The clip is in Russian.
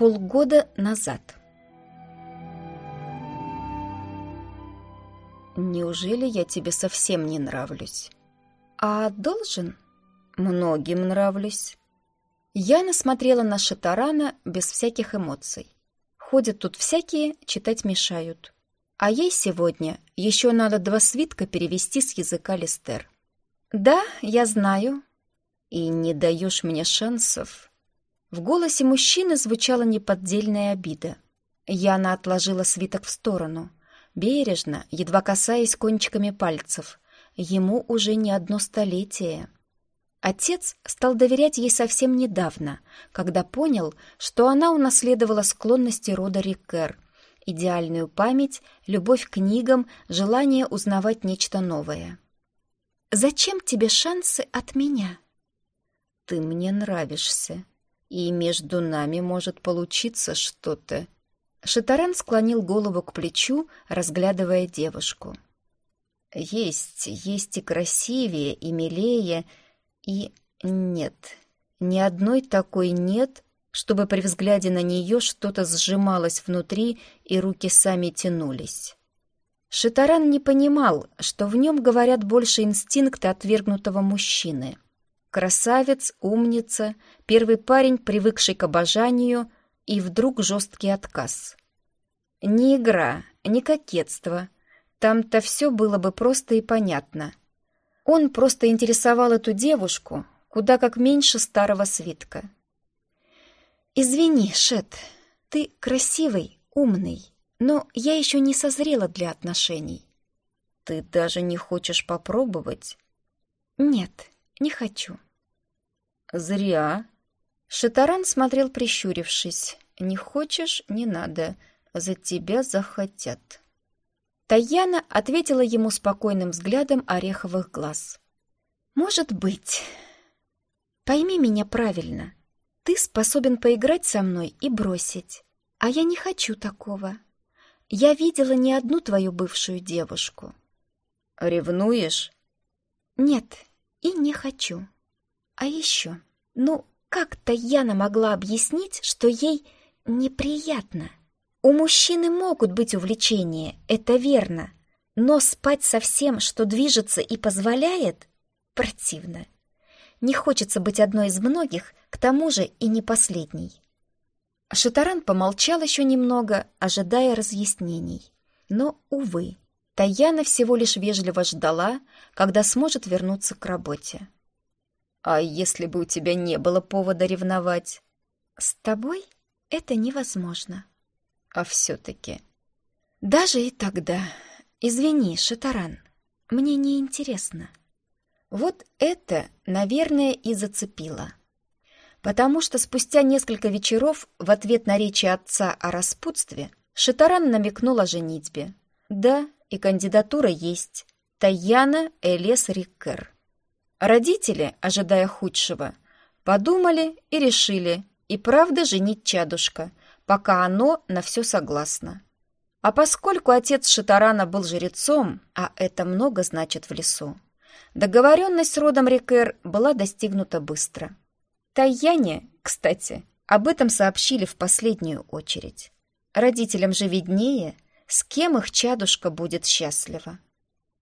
года назад. Неужели я тебе совсем не нравлюсь? А должен? Многим нравлюсь. Я смотрела на Шатарана без всяких эмоций. Ходят тут всякие, читать мешают. А ей сегодня еще надо два свитка перевести с языка Листер. Да, я знаю. И не даешь мне шансов. В голосе мужчины звучала неподдельная обида. Яна отложила свиток в сторону. Бережно, едва касаясь кончиками пальцев. Ему уже не одно столетие. Отец стал доверять ей совсем недавно, когда понял, что она унаследовала склонности рода Рикер, идеальную память, любовь к книгам, желание узнавать нечто новое. «Зачем тебе шансы от меня?» «Ты мне нравишься, и между нами может получиться что-то». Шатаран склонил голову к плечу, разглядывая девушку. «Есть, есть и красивее, и милее, и нет, ни одной такой нет, чтобы при взгляде на нее что-то сжималось внутри и руки сами тянулись. Шитаран не понимал, что в нем говорят больше инстинкты отвергнутого мужчины. Красавец, умница, первый парень, привыкший к обожанию, и вдруг жесткий отказ. Не игра, не кокетство. Там-то все было бы просто и понятно. Он просто интересовал эту девушку куда как меньше старого свитка. «Извини, Шет, ты красивый, умный, но я еще не созрела для отношений». «Ты даже не хочешь попробовать?» «Нет, не хочу». «Зря». Шатаран смотрел, прищурившись. «Не хочешь — не надо. За тебя захотят». Таяна ответила ему спокойным взглядом ореховых глаз. «Может быть. Пойми меня правильно. Ты способен поиграть со мной и бросить. А я не хочу такого. Я видела не одну твою бывшую девушку». «Ревнуешь?» «Нет, и не хочу. А еще, ну, как-то Яна могла объяснить, что ей неприятно. У мужчины могут быть увлечения, это верно. Но спать со всем, что движется и позволяет, противно. Не хочется быть одной из многих, к тому же и не последней. Шатаран помолчал еще немного, ожидая разъяснений. Но, увы, Таяна всего лишь вежливо ждала, когда сможет вернуться к работе. «А если бы у тебя не было повода ревновать?» «С тобой это невозможно», а все-таки... Даже и тогда... Извини, Шатаран, мне не интересно. Вот это, наверное, и зацепило. Потому что спустя несколько вечеров в ответ на речи отца о распутстве Шатаран намекнул о женитьбе. Да, и кандидатура есть. Таяна Элес Риккер. Родители, ожидая худшего, подумали и решили, и правда женить чадушка, пока оно на все согласно. А поскольку отец Шатарана был жрецом, а это много значит в лесу, договоренность с родом Рикер была достигнута быстро. Таяне, кстати, об этом сообщили в последнюю очередь. Родителям же виднее, с кем их чадушка будет счастлива.